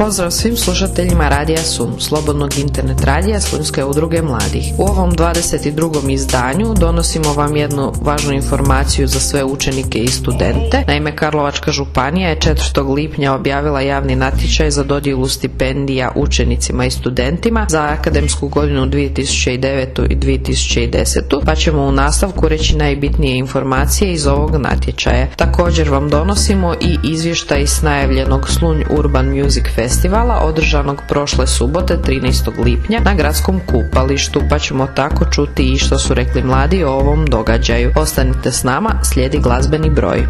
Pozdrav svim slušateljima Radija Sum, slobodnog internet radija Slunjske udruge mladih. U ovom 22. izdanju donosimo vam jednu važnu informaciju za sve učenike i studente. Naime, Karlovačka županija je 4. lipnja objavila javni natječaj za dodjelu stipendija učenicima i studentima za akademsku godinu 2009. i 2010. pa ćemo u nastavku reći najbitnije informacije iz ovog natječaja. Također vam donosimo i izvještaj s najavljenog Slunj Urban Music Festivala održanog prošle subote 13. lipnja na gradskom kupalištu pa ćemo tako čuti i što su rekli mladi o ovom događaju. Ostanite s nama, slijedi glazbeni broj.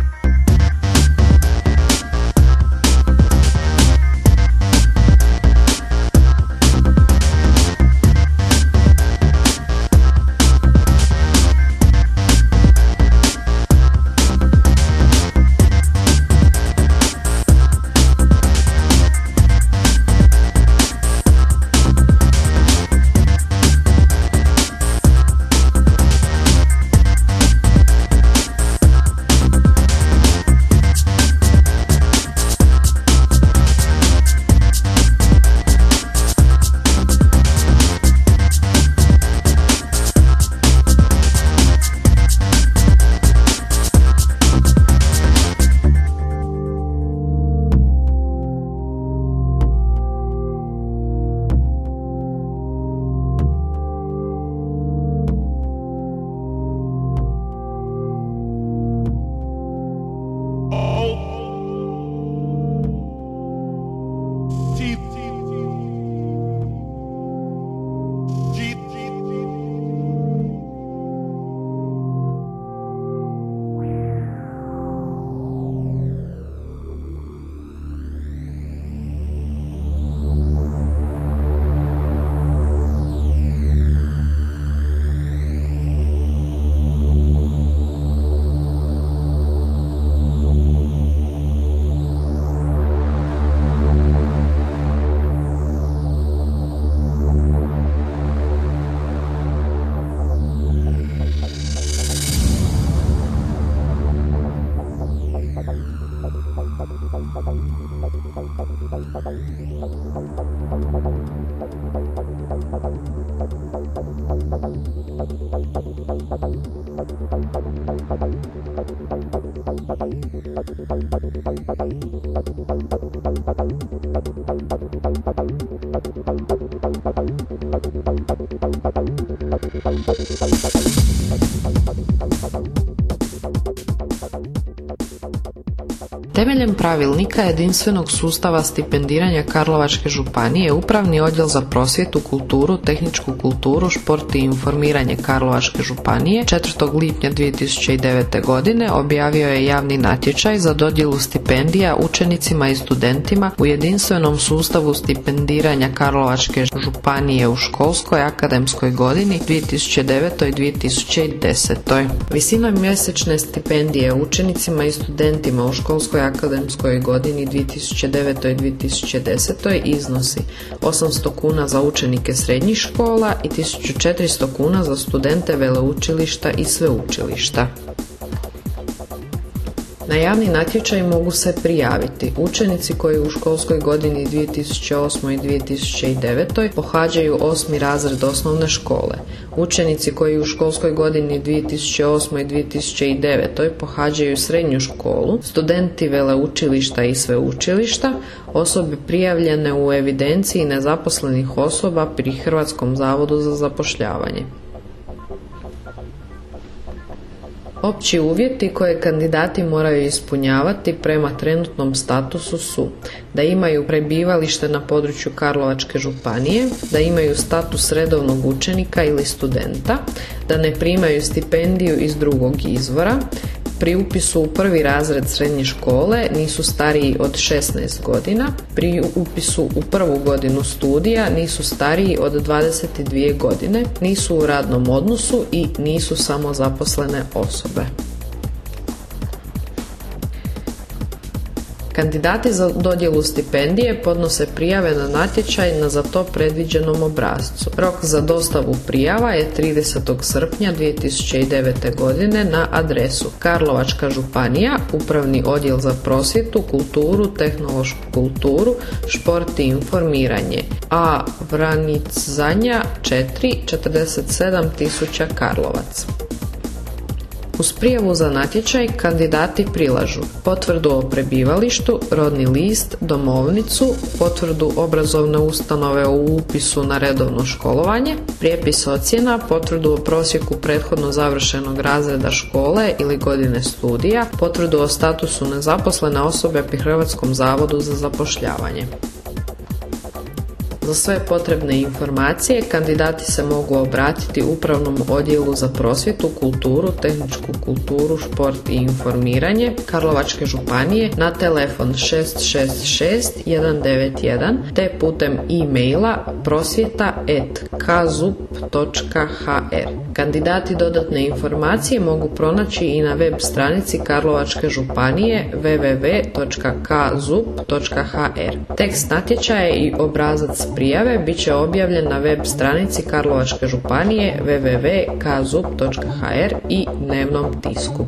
Temeljem pravilnika jedinstvenog sustava stipendiranja Karlovačke županije, Upravni odjel za prosvjetu, kulturu, tehničku kulturu, šport i informiranje Karlovačke županije 4. lipnja 2009. godine objavio je javni natječaj za dodjelu stipendija učenicima i studentima u jedinstvenom sustavu stipendiranja Karlovačke županije u školskoj akademskoj godini 2009. i 2010. Visinom mjesečne stipendije učenicima i studentima u školskoj akademskoj godini 2009. i 2010. iznosi 800 kuna za učenike srednjih škola i 1400 kuna za studente veleučilišta i sveučilišta. Na javni natječaj mogu se prijaviti učenici koji u školskoj godini 2008. i 2009. pohađaju osmi razred osnovne škole, učenici koji u školskoj godini 2008. i 2009. pohađaju srednju školu, studenti veleučilišta i sveučilišta, osobe prijavljene u evidenciji nezaposlenih osoba pri Hrvatskom zavodu za zapošljavanje. Opći uvjeti koje kandidati moraju ispunjavati prema trenutnom statusu su da imaju prebivalište na području Karlovačke županije, da imaju status redovnog učenika ili studenta, da ne primaju stipendiju iz drugog izvora, pri upisu u prvi razred srednje škole nisu stariji od 16 godina, pri upisu u prvu godinu studija nisu stariji od 22 godine, nisu u radnom odnosu i nisu samozaposlene osobe. Kandidati za dodjelu stipendije podnose prijave na natječaj na za to predviđenom obrazcu. Rok za dostavu prijava je 30. srpnja 2009. godine na adresu Karlovačka županija, Upravni odjel za prosvjetu, kulturu, tehnološku kulturu, šport i informiranje. A Vranicanja 4, 47 tisuća Karlovac. Uz prijavu za natječaj kandidati prilažu potvrdu o prebivalištu, rodni list, domovnicu, potvrdu obrazovne ustanove o upisu na redovno školovanje, prijepis ocjena, potvrdu o prosjeku prethodno završenog razreda škole ili godine studija, potvrdu o statusu nezaposlene osobe pri Hrvatskom zavodu za zapošljavanje. Za sve potrebne informacije kandidati se mogu obratiti Upravnom odjelu za prosvjetu, kulturu, tehničku kulturu, šport i informiranje Karlovačke županije na telefon 666 191 te putem e-maila prosvjeta.kazup.hr. Kandidati dodatne informacije mogu pronaći i na web stranici Karlovačke županije www.kazup.hr. Tekst natječaja i obrazac prijave bit će objavljen na web stranici Karlovačke županije www.kazup.hr i dnevnom tisku.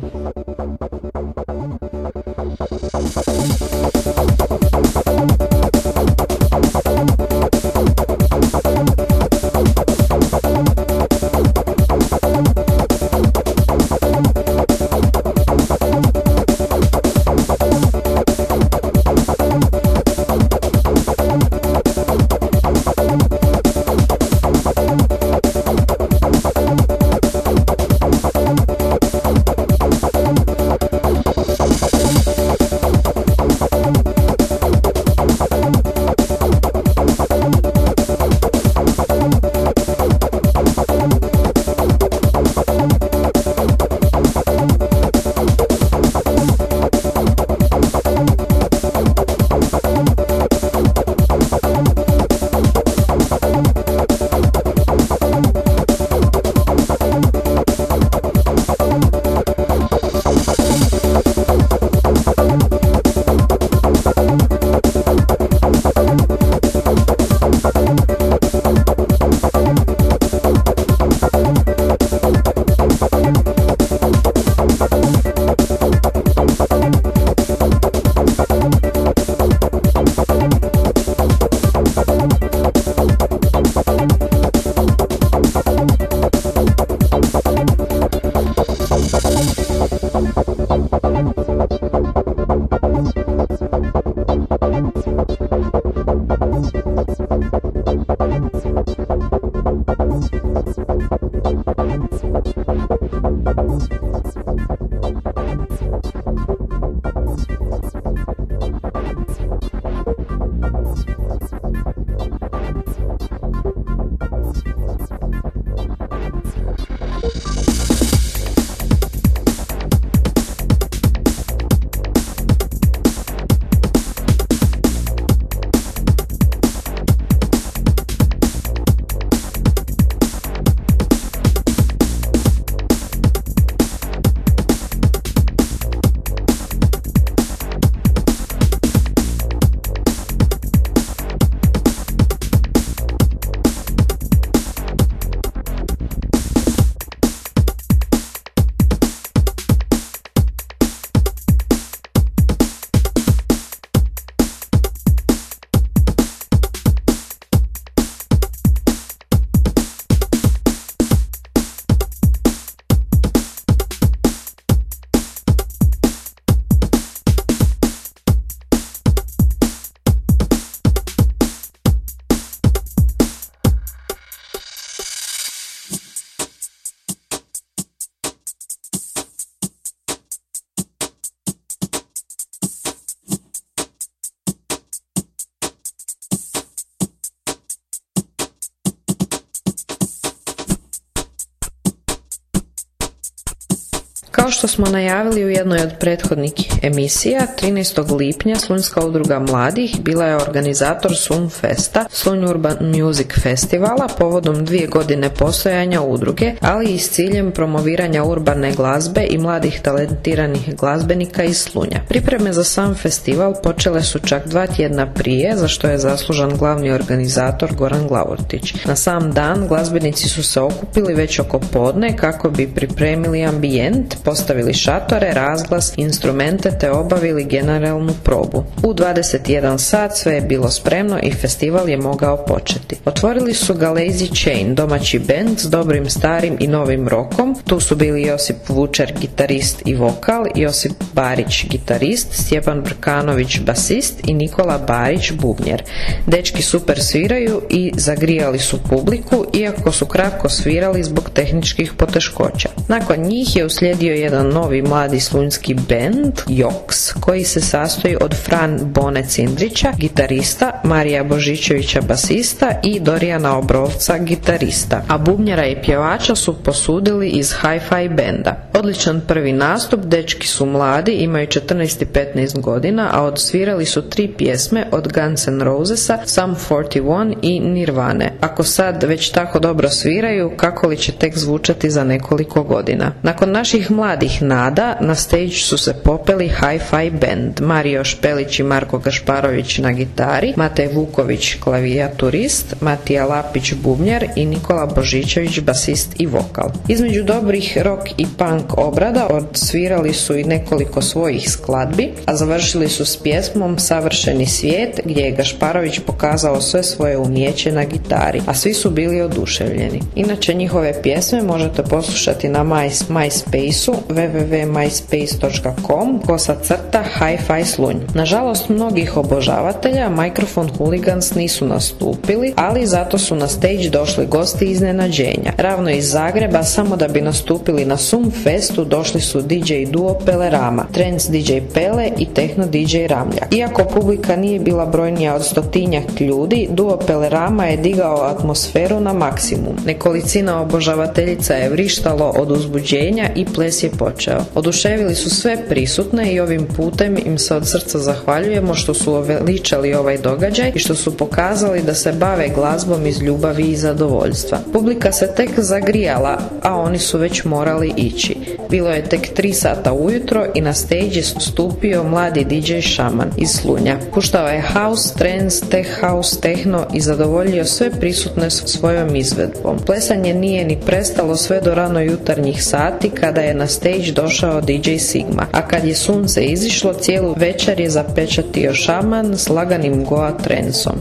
Smo najavili u jednoj od prethodnih emisija, 13. lipnja Slunjska udruga mladih bila je organizator Sun Festa, Slunj Urban Music Festivala, povodom dvije godine postojanja udruge, ali i s ciljem promoviranja urbane glazbe i mladih talentiranih glazbenika iz Slunja. Pripreme za sam festival počele su čak dva tjedna prije, za što je zaslužan glavni organizator Goran Glavortić. Na sam dan glazbenici su se okupili već oko podne kako bi pripremili ambijent, postavili šatore, razglas, instrumente te obavili generalnu probu. U 21 sat sve je bilo spremno i festival je mogao početi. Otvorili su ga Lazy Chain, domaći band s dobrim starim i novim rokom. Tu su bili Josip Vučer, gitarist i vokal, Josip Barić, gitarist, Stjepan Brkanović, basist i Nikola Barić, bubnjer. Dečki super sviraju i zagrijali su publiku, iako su kratko svirali zbog tehničkih poteškoća. Nakon njih je uslijedio jedan novi mladi slunjski band, Joks, koji se sastoji od Fran Bone Cindrića, gitarista, Marija Božićevića, basista i Dorijana Obrovca, gitarista, a bubnjara i pjevača su posudili iz Hi-Fi benda. Odličan prvi nastup, dečki su mladi, imaju 14 i 15 godina, a odsvirali su tri pjesme od Guns N' Rosesa, Sum 41 i Nirvane. Ako sad već tako dobro sviraju, kako li će tek zvučati za nekoliko godina? Nakon naših mladih nada, na stage su se popeli Hi-Fi band, Mario Špelić i Marko Gašparović na gitari, Matej Vuković klavijaturist, Matija Lapić bubnjar i Nikola Božićević basist i vokal. Između dobrih rock i punk obrada odsvirali su i nekoliko svojih skladbi, a završili su s pjesmom Savršeni svijet gdje je Gašparović pokazao sve svoje umijeće na gitari, a svi su bili oduševljeni. Inače njihove pjesme možete poslušati na My, MySpace-u www.myspace.com kosa crta Hi-Fi Slunj. Nažalost mnogih obožavatelja Mikrofon Hooligans nisu nastupili, ali zato su na stage došli gosti iznenađenja. Ravno iz Zagreba samo da bi nastupili na Sum Festu došli su DJ duo Pelerama, Trends DJ Pele i Techno DJ Ramljak. Iako publika nije bila brojnija od stotinjak ljudi, duo Pelerama je digao atmosferu na maksimum. Nekolicina obožavateljica je vrištalo od uzbuđenja i ples je počeo. Oduševili su sve prisutne i ovim putem im se od srca zahvaljujemo što su oveličali ovaj događaj i što su pokazali da se bave glazbom iz ljubavi i zadovoljstva. Publika se tek zagrijala, a oni su već morali ići. Bilo je tek 3 sata ujutro i na stage stupio mladi DJ Šaman iz Slunja. Puštao je house, trance, tech house, tehno i zadovoljio sve prisutne svojom izvedbom. Plesanje nije ni prestalo sve do rano jutarnjih sati kada je na stage došao DJ Sigma, a kad je sunce izišlo cijelu večer je zapečatio Šaman s laganim goa trensom.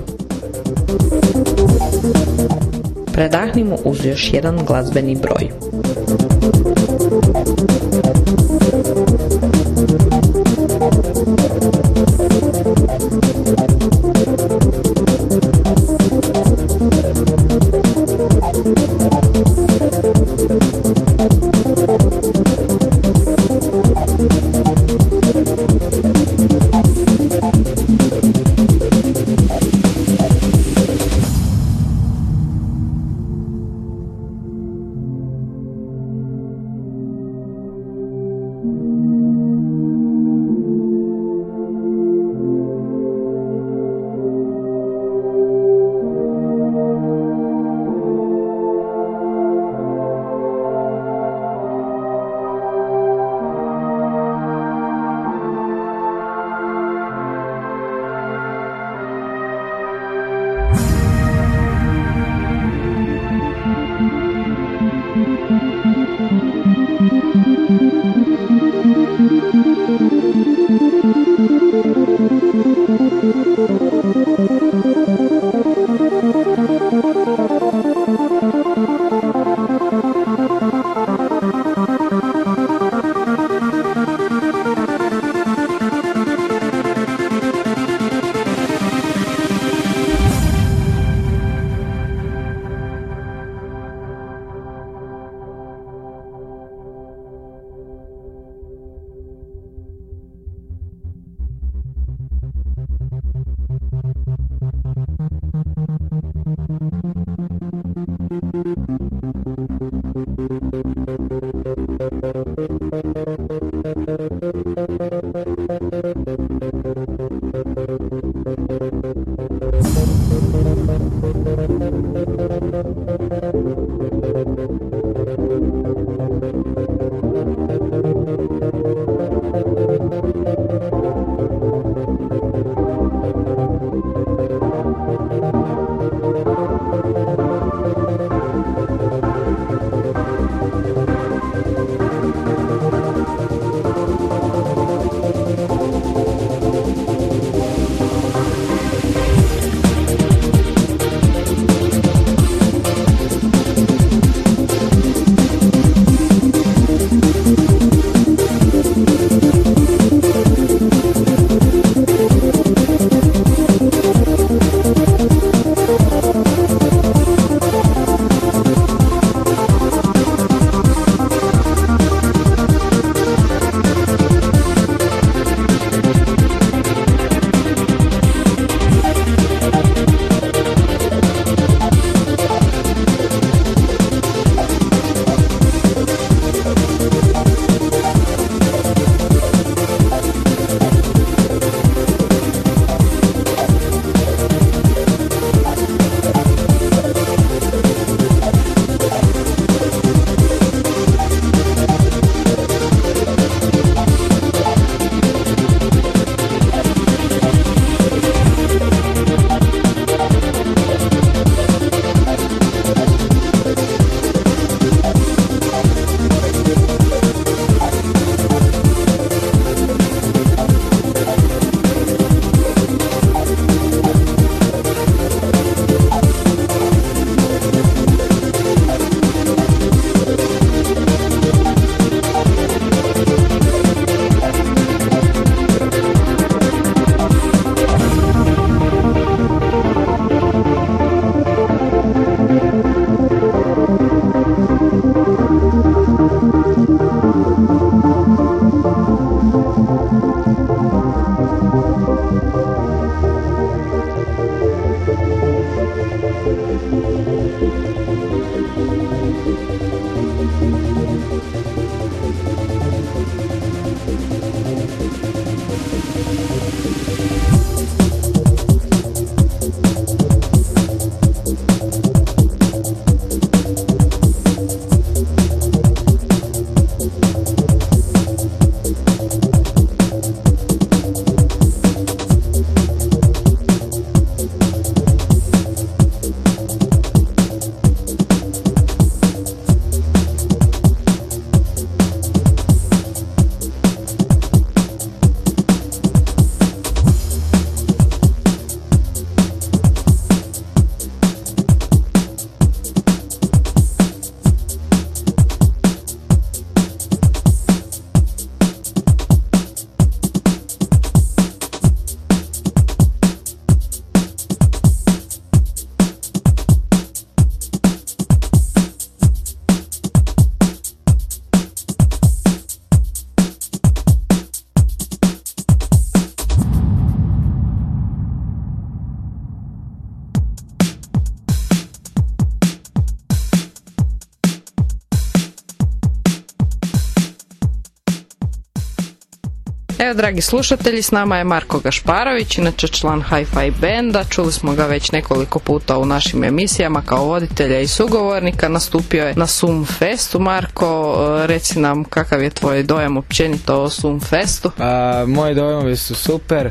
Predahnimo uz još jedan glazbeni broj. Thank you. Mm-hmm. Dragi slušatelji, s nama je Marko Gašparović, inače član Hi-Fi benda. Čuli smo ga već nekoliko puta u našim emisijama kao voditelja i sugovornika. Nastupio je na Sum Festu. Marko, e, reci nam kakav je tvoj dojam općenito o Sum Festu? A, moji dojmovi su super.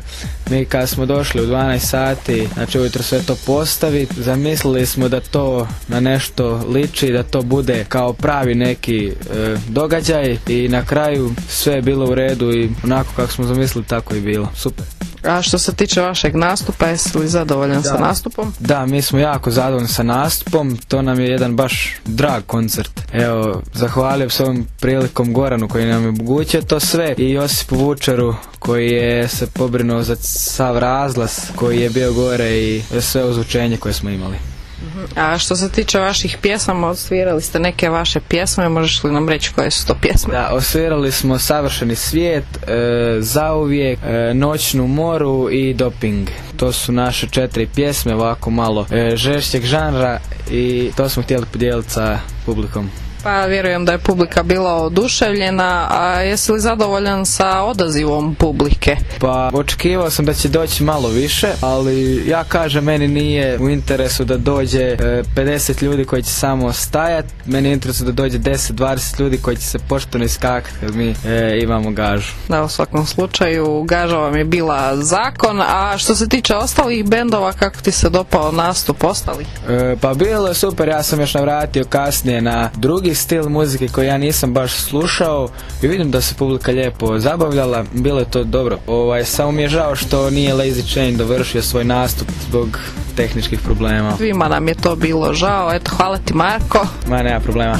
Mi kad smo došli u 12 sati, znači ujutro sve to postavi, zamislili smo da to na nešto liči, da to bude kao pravi neki e, događaj i na kraju sve je bilo u redu i onako kako smo zamislili tako i bilo. Super. A što se tiče vašeg nastupa, jesi li zadovoljan sa nastupom? Da, mi smo jako zadovoljni sa nastupom, to nam je jedan baš drag koncert. Evo, zahvalio s ovom prilikom Goranu koji nam je omogućio to sve i Josipu Vučaru koji je se pobrinuo za sav razglas koji je bio gore i sve ozvučenje koje smo imali. A što se tiče vaših pjesama, odsvirali ste neke vaše pjesme, možeš li nam reći koje su to pjesme? Da, osvirali smo Savršeni svijet, e, Zauvijek, e, Noćnu moru i Doping. To su naše četiri pjesme, ovako malo e, žešćeg žanra i to smo htjeli podijeliti sa publikom. Pa vjerujem da je publika bila oduševljena, a jesi li zadovoljan sa odazivom publike? Pa očekivao sam da će doći malo više, ali ja kažem meni nije u interesu da dođe e, 50 ljudi koji će samo stajati, meni je u interesu da dođe 10-20 ljudi koji će se pošteno iskakati jer mi e, imamo gažu. Da, u svakom slučaju gaža vam je bila zakon, a što se tiče ostalih bendova, kako ti se dopao nastup ostalih? E, pa bilo je super, ja sam još navratio kasnije na drugi stil muzike koji ja nisam baš slušao i vidim da se publika lijepo zabavljala, bilo je to dobro. Ovaj, samo mi je žao što nije Lazy Chain dovršio svoj nastup zbog tehničkih problema. Svima nam je to bilo žao, eto hvala ti Marko. Ma nema problema.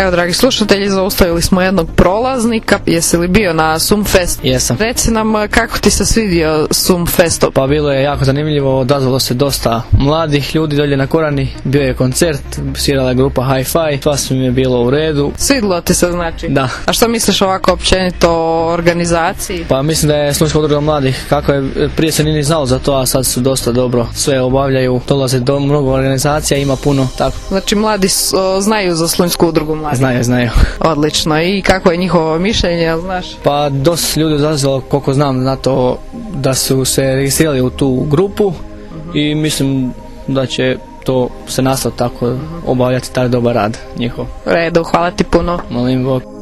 Evo, dragi slušatelji, zaustavili smo jednog prolaznika. Jesi li bio na Sumfest? Jesam. Reci nam eh, kako ti se svidio Sumfest? Pa bilo je jako zanimljivo, odazvalo se dosta mladih ljudi dolje na Korani, bio je koncert, svirala je grupa Hi-Fi, mi je bilo u redu. Svidilo ti se znači? Da. A što misliš ovako općenito o organizaciji? Pa mislim da je Slunjska udruga mladih, kako je, prije se nije ni znalo za to, a sad su dosta dobro sve obavljaju, dolaze do mnogo organizacija, ima puno, tako, Znači mladi o, znaju za Slunjsku udrugu mladih. Znaju, znaju. Odlično. I kako je njihovo mišljenje, znaš? Pa dosta ljudi odazvalo, koliko znam, na to da su se registrirali u tu grupu i mislim da će to se nastaviti tako obavljati taj dobar rad njihov. Redu, hvala ti puno. Molim Bog.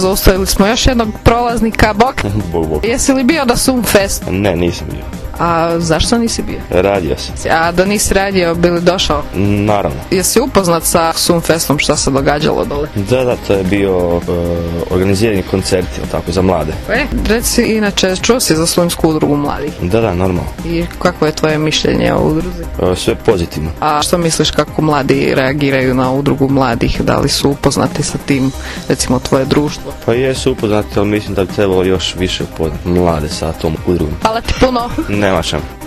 Zaustavili smo još jednog prolaznika. Bok, Bog, bog. jesi li bio na Sumfest? Ne, nisam bio. A zašto nisi bio? Radio sam. A da nisi radio, bili došao? Naravno. Jesi upoznat sa Sunfestom, šta se događalo dole? Da, da, to je bio uh, organizirani koncert, tako, za mlade. E, reci, inače, čuo si za Slunjsku udrugu mladih? Da, da, normalno. I kako je tvoje mišljenje o udruzi? Uh, sve pozitivno. A što misliš kako mladi reagiraju na udrugu mladih? Da li su upoznati sa tim, recimo, tvoje društvo? Pa jesu upoznati, ali mislim da bi trebalo još više upoznati mlade sa tom udrugom. Hvala ti puno. Nema Jajamaszem.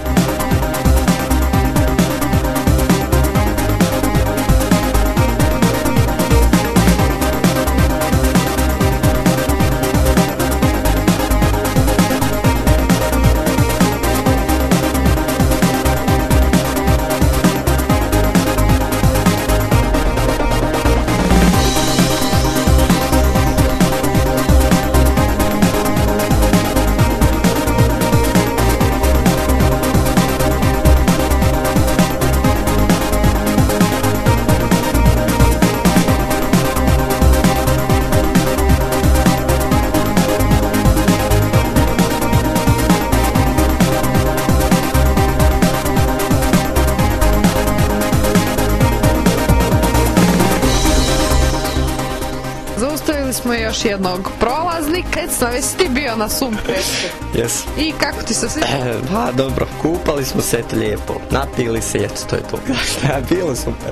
Recimo, jesi ti bio na Sunfestu? Jes. I kako ti se sviđa? Pa dobro, kupali smo se eto lijepo, napili se eto to je to. Bilo super.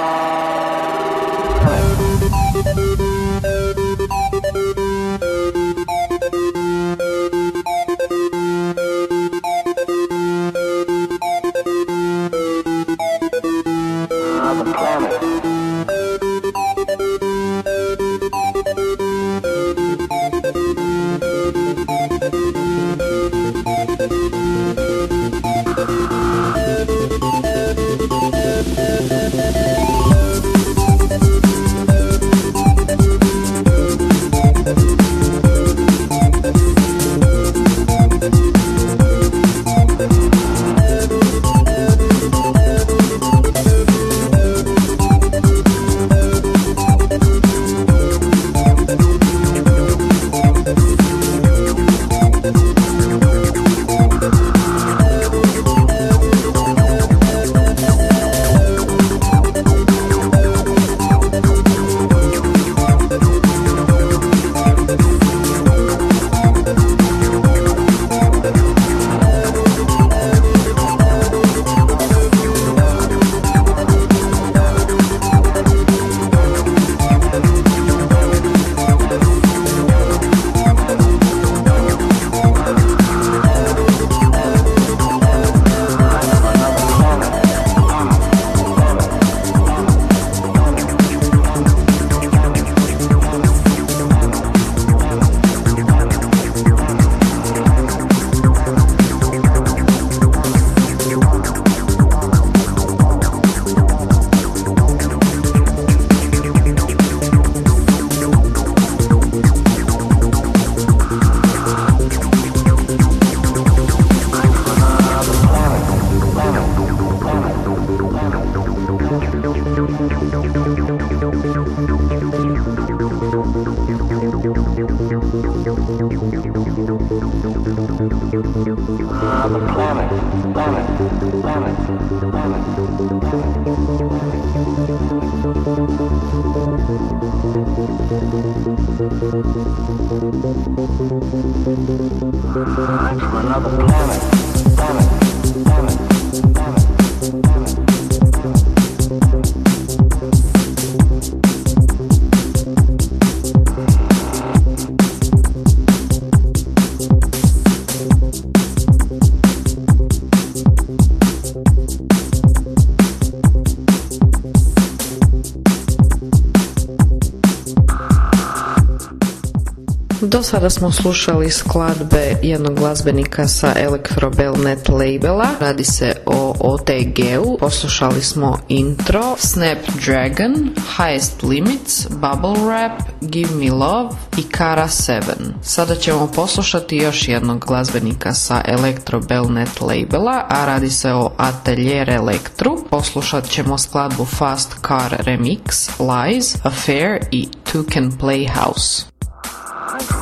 sada smo slušali skladbe jednog glazbenika sa Electrobel.net labela. Radi se o OTG-u. Poslušali smo intro, Snapdragon, Highest Limits, Bubble Wrap, Give Me Love i Kara 7. Sada ćemo poslušati još jednog glazbenika sa Electrobel.net labela, a radi se o Atelier Electru. Poslušat ćemo skladbu Fast Car Remix, Lies, Affair i Two Can Play House.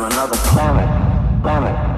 Another planet, planet,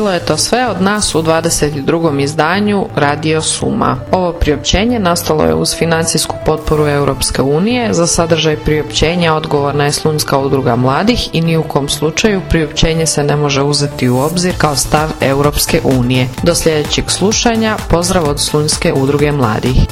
Bilo je to sve od nas u 22. izdanju Radio Suma. Ovo priopćenje nastalo je uz financijsku potporu Europske unije. Za sadržaj priopćenja odgovorna je Slunjska udruga mladih i ni u kom slučaju priopćenje se ne može uzeti u obzir kao stav Europske unije. Do sljedećeg slušanja, pozdrav od Slunjske udruge mladih.